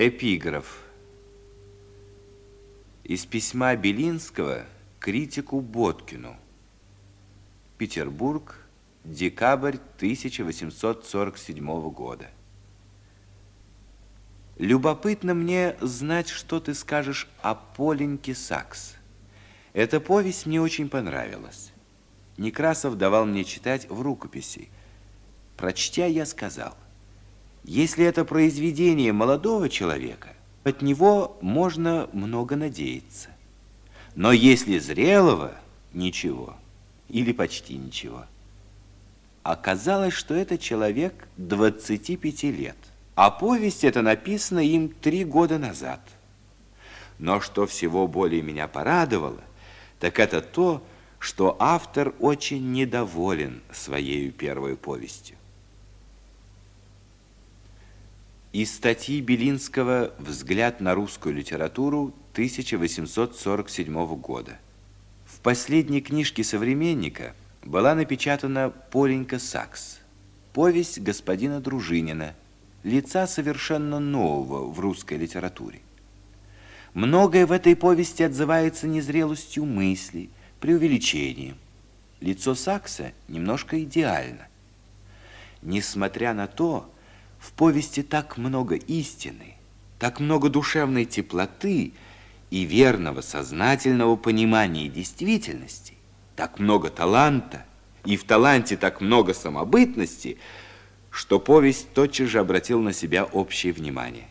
Эпиграф. Из письма Белинского критику Боткину. Петербург, декабрь 1847 года. Любопытно мне знать, что ты скажешь о Поленьке Сакс. Эта повесть мне очень понравилась. Некрасов давал мне читать в рукописи. Прочтя, я сказал, если это произведение молодого человека, от него можно много надеяться. Но если зрелого, ничего, или почти ничего. Оказалось, что это человек 25 лет, а повесть эта написана им три года назад. Но что всего более меня порадовало, так это то, что автор очень недоволен своей первой повестью. Из статьи Белинского «Взгляд на русскую литературу» 1847 года. В последней книжке «Современника» была напечатана «Поленька Сакс», повесть господина Дружинина, лица совершенно нового в русской литературе. Многое в этой повести отзывается незрелостью мысли, преувеличением. Лицо Сакса немножко идеально. Несмотря на то, в повести так много истины, так много душевной теплоты и верного сознательного понимания действительности, так много таланта, и в таланте так много самобытности, что повесть тотчас же обратил на себя общее внимание.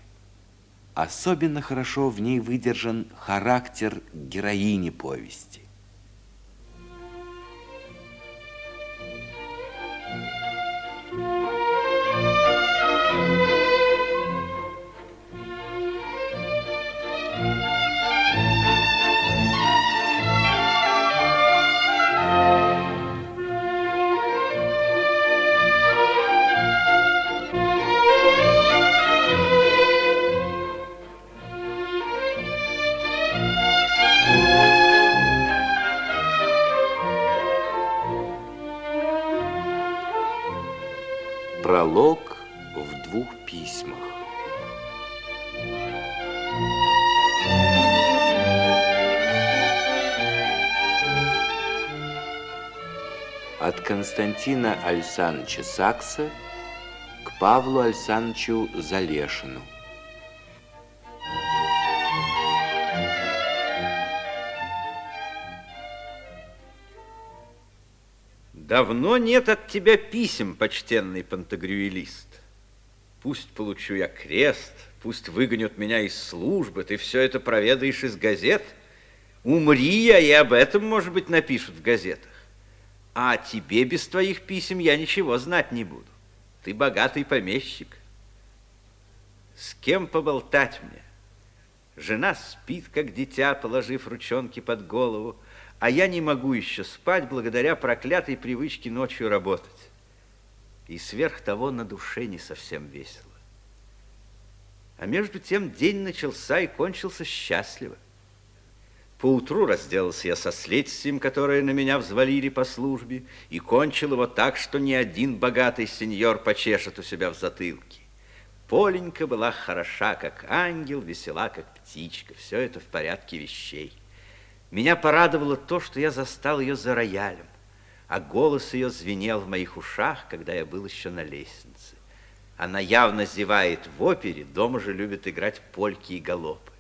Особенно хорошо в ней выдержан характер героини повести. Пролог в двух письмах. От Константина Александровича Сакса к Павлу Александровичу Залешину. Давно нет от тебя писем, почтенный пантагрюэлист. Пусть получу я крест, пусть выгонят меня из службы, ты все это проведаешь из газет. Умри я, и об этом, может быть, напишут в газетах. А о тебе без твоих писем я ничего знать не буду. Ты богатый помещик. С кем поболтать мне? Жена спит, как дитя, положив ручонки под голову, а я не могу еще спать благодаря проклятой привычке ночью работать. И сверх того на душе не совсем весело. А между тем день начался и кончился счастливо. Поутру разделался я со следствием, которое на меня взвалили по службе, и кончил его так, что ни один богатый сеньор почешет у себя в затылке. Поленька была хороша, как ангел, весела, как птичка. Все это в порядке вещей. Меня порадовало то, что я застал ее за роялем, а голос ее звенел в моих ушах, когда я был еще на лестнице. Она явно зевает в опере, дома же любит играть польки и галопы.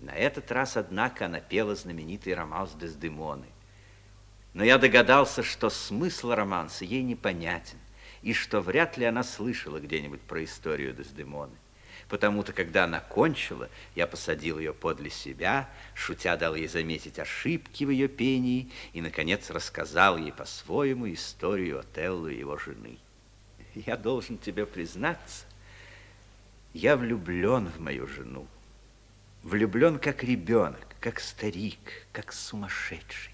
На этот раз, однако, она пела знаменитый романс Дездемоны. Но я догадался, что смысл романса ей непонятен, и что вряд ли она слышала где-нибудь про историю Дездемоны. Потому-то, когда она кончила, я посадил ее подле себя, шутя дал ей заметить ошибки в ее пении и, наконец, рассказал ей по-своему историю Отелло и его жены. Я должен тебе признаться, я влюблен в мою жену. Влюблен как ребенок, как старик, как сумасшедший.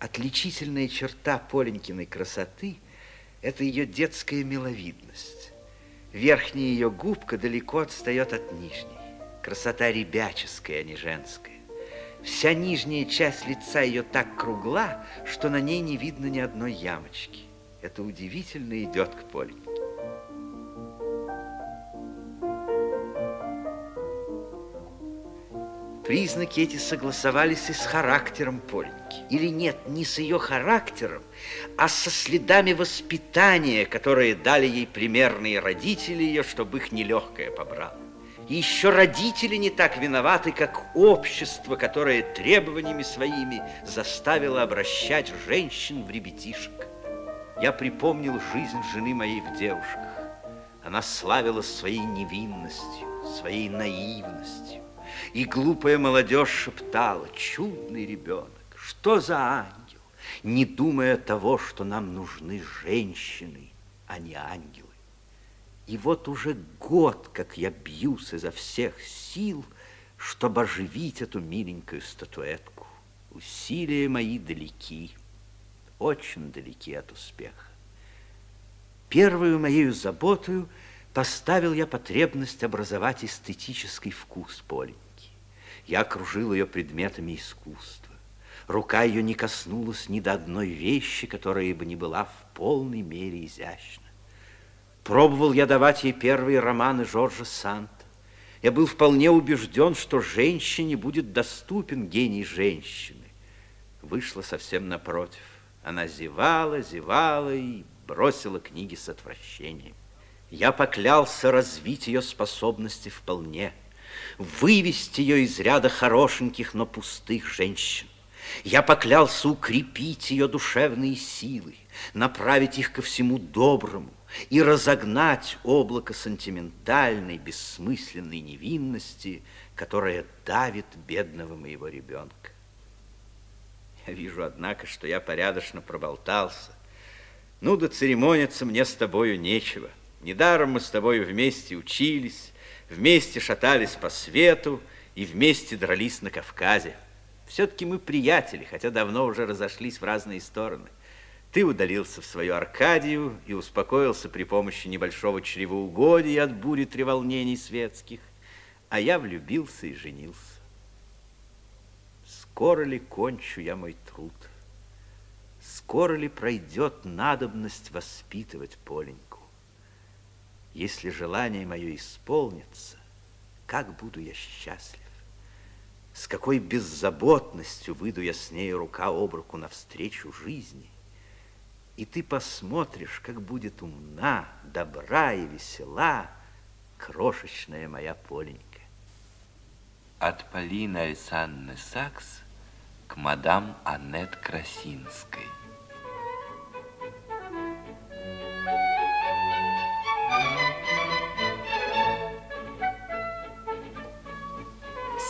Отличительная черта Поленькиной красоты – это ее детская миловидность. Верхняя ее губка далеко отстает от нижней. Красота ребяческая, а не женская. Вся нижняя часть лица ее так кругла, что на ней не видно ни одной ямочки. Это удивительно идет к Поленьке. Признаки эти согласовались и с характером Поленьки. Или нет, не с ее характером, а со следами воспитания, которые дали ей примерные родители ее, чтобы их нелегкое побрало. И еще родители не так виноваты, как общество, которое требованиями своими заставило обращать женщин в ребятишек. Я припомнил жизнь жены моей в девушках. Она славилась своей невинностью, своей наивностью. И глупая молодежь шептала, чудный ребенок, что за ангел, не думая того, что нам нужны женщины, а не ангелы. И вот уже год, как я бьюсь изо всех сил, чтобы оживить эту миленькую статуэтку. Усилия мои далеки, очень далеки от успеха. Первую моею заботою поставил я потребность образовать эстетический вкус Поленьки. Я окружил ее предметами искусства. Рука ее не коснулась ни до одной вещи, которая бы не была в полной мере изящна. Пробовал я давать ей первые романы Жоржа Санта. Я был вполне убежден, что женщине будет доступен гений женщины. Вышло совсем напротив. Она зевала, зевала и бросила книги с отвращением. Я поклялся развить ее способности вполне, вывести ее из ряда хорошеньких, но пустых женщин. Я поклялся укрепить ее душевные силы, направить их ко всему доброму, и разогнать облако сентиментальной, бессмысленной невинности, которая давит бедного моего ребенка. Я вижу, однако, что я порядочно проболтался. Ну да церемониться мне с тобою нечего. Недаром мы с тобою вместе учились, вместе шатались по свету и вместе дрались на Кавказе. Все-таки мы приятели, хотя давно уже разошлись в разные стороны. Ты удалился в свою Аркадию и успокоился при помощи небольшого чревоугодия от бури треволнений светских, а я влюбился и женился. Скоро ли кончу я мой труд? Скоро ли пройдет надобность воспитывать Поленьку? Если желание мое исполнится, как буду я счастлив? С какой беззаботностью выйду я с ней рука об руку навстречу жизни? и ты посмотришь, как будет умна, добра и весела крошечная моя Поленька. От Полины Александры Сакс к мадам Аннет Красинской.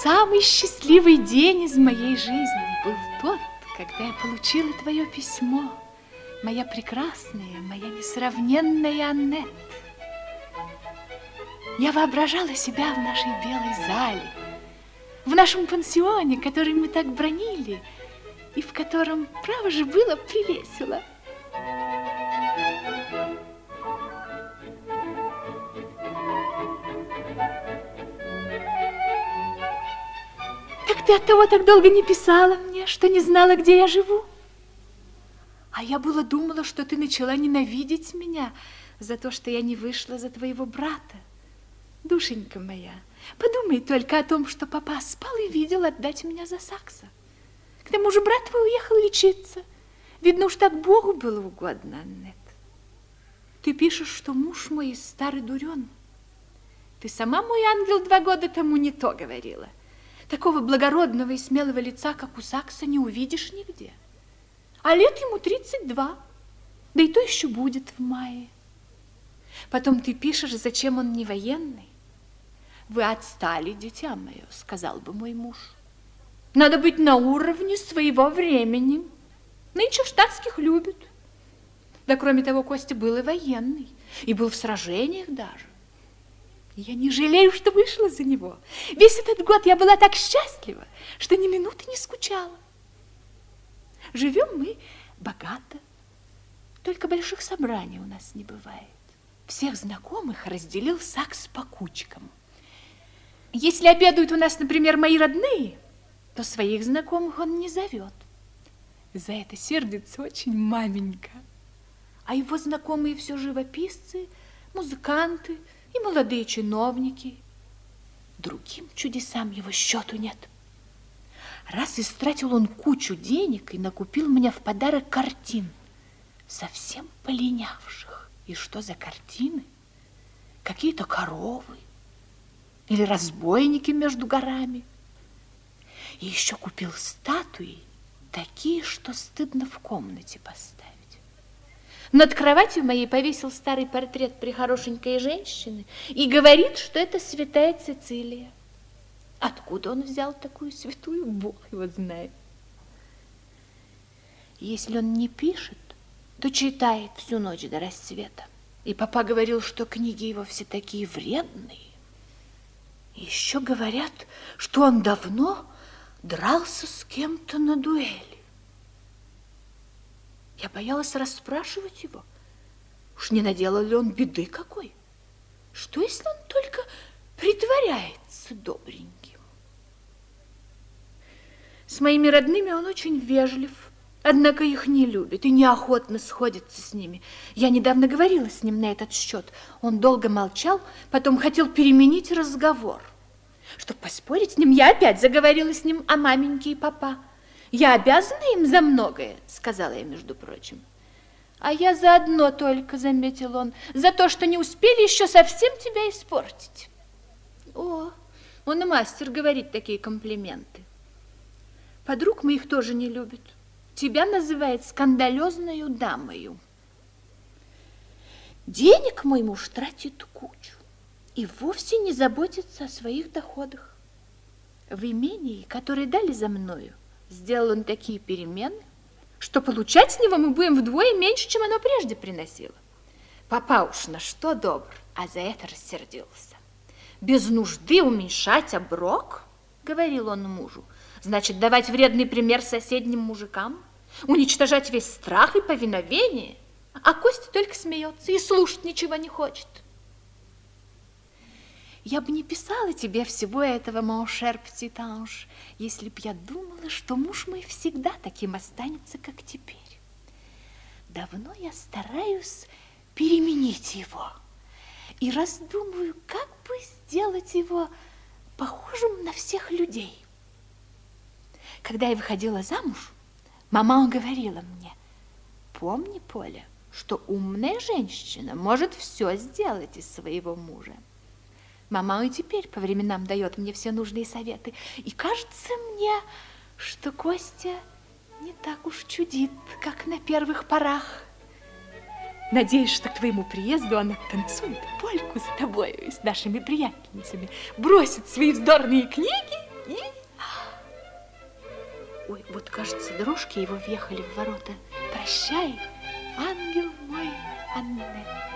Самый счастливый день из моей жизни был тот, когда я получила твое письмо моя прекрасная, моя несравненная Аннет. Я воображала себя в нашей белой зале, в нашем пансионе, который мы так бронили, и в котором, право же, было привесело. Ты от того так долго не писала мне, что не знала, где я живу? А я было думала, что ты начала ненавидеть меня за то, что я не вышла за твоего брата. Душенька моя, подумай только о том, что папа спал и видел отдать меня за Сакса. К тому же брат твой уехал лечиться. Видно уж так Богу было угодно, Аннет. Ты пишешь, что муж мой старый дурен. Ты сама, мой ангел, два года тому не то говорила. Такого благородного и смелого лица, как у Сакса, не увидишь нигде а лет ему 32, да и то еще будет в мае. Потом ты пишешь, зачем он не военный. Вы отстали, дитя мое, сказал бы мой муж. Надо быть на уровне своего времени. Нынче штатских любят. Да кроме того, Костя был и военный, и был в сражениях даже. Я не жалею, что вышла за него. Весь этот год я была так счастлива, что ни минуты не скучала. Живем мы богато, только больших собраний у нас не бывает. Всех знакомых разделил Сакс по кучкам. Если обедают у нас, например, мои родные, то своих знакомых он не зовет. За это сердится очень маменька. А его знакомые все живописцы, музыканты и молодые чиновники. Другим чудесам его счету нет. Раз истратил он кучу денег и накупил мне в подарок картин, совсем полинявших. И что за картины? Какие-то коровы или разбойники между горами. И еще купил статуи, такие, что стыдно в комнате поставить. Над кроватью моей повесил старый портрет прихорошенькой женщины и говорит, что это святая Цицилия. Откуда он взял такую святую, Бог его знает. Если он не пишет, то читает всю ночь до рассвета. И папа говорил, что книги его все такие вредные. Еще говорят, что он давно дрался с кем-то на дуэли. Я боялась расспрашивать его. Уж не наделал ли он беды какой? Что, если он только притворяется добреньким? С моими родными он очень вежлив, однако их не любит и неохотно сходится с ними. Я недавно говорила с ним на этот счет. Он долго молчал, потом хотел переменить разговор. Чтобы поспорить с ним, я опять заговорила с ним о маменьке и папа. Я обязана им за многое, сказала я, между прочим. А я за одно только, заметил он, за то, что не успели еще совсем тебя испортить. О, он и мастер говорит такие комплименты. Подруг моих тоже не любит. Тебя называет скандалезною дамою. Денег мой муж тратит кучу и вовсе не заботится о своих доходах. В имении, которое дали за мною, сделал он такие перемены, что получать с него мы будем вдвое меньше, чем оно прежде приносило. Папа уж на что добр, а за это рассердился. Без нужды уменьшать оброк, говорил он мужу, значит, давать вредный пример соседним мужикам, уничтожать весь страх и повиновение, а Костя только смеется и слушать ничего не хочет. Я бы не писала тебе всего этого, Маушер Птитанж, если б я думала, что муж мой всегда таким останется, как теперь. Давно я стараюсь переменить его и раздумываю, как бы сделать его похожим на всех людей. Когда я выходила замуж, мама говорила мне, помни, Поля, что умная женщина может все сделать из своего мужа. Мама и теперь по временам дает мне все нужные советы. И кажется мне, что Костя не так уж чудит, как на первых порах. Надеюсь, что к твоему приезду она танцует польку с тобой и с нашими приятельницами, бросит свои вздорные книги и... Ой, вот, кажется, дорожки его въехали в ворота. Прощай, ангел мой, Аннет.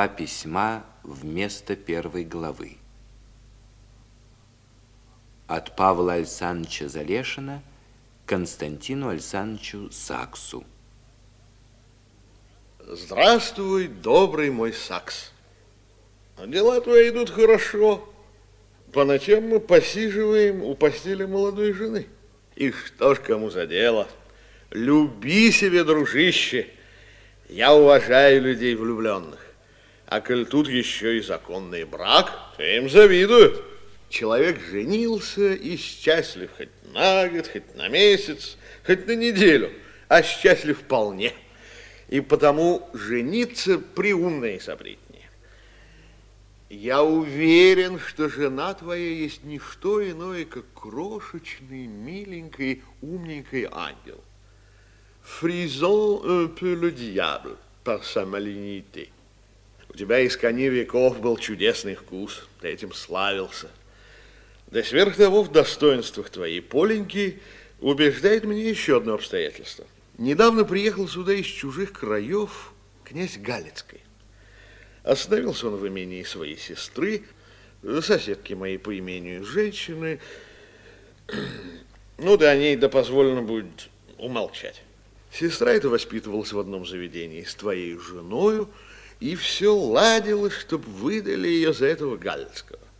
Два письма вместо первой главы. От Павла Александровича Залешина Константину Александровичу Саксу. Здравствуй, добрый мой Сакс. Дела твои идут хорошо. По ночам мы посиживаем у постели молодой жены. И что ж кому за дело? Люби себе, дружище. Я уважаю людей влюбленных. А коль тут еще и законный брак, то им завидуют. Человек женился и счастлив хоть на год, хоть на месяц, хоть на неделю, а счастлив вполне. И потому жениться приумно и сопритнее. Я уверен, что жена твоя есть не что иное, как крошечный, миленький, умненький ангел. Фризон un peu le diable par sa malignité. У тебя из кони веков был чудесный вкус, ты этим славился. Да сверх того, в достоинствах твоей Поленьки убеждает меня еще одно обстоятельство. Недавно приехал сюда из чужих краев князь Галицкий. Остановился он в имении своей сестры, соседки моей по имению женщины. Ну да о ней да позволено будет умолчать. Сестра эта воспитывалась в одном заведении с твоей женою, И все ладилось, чтобы выдали ее за этого Галицкого.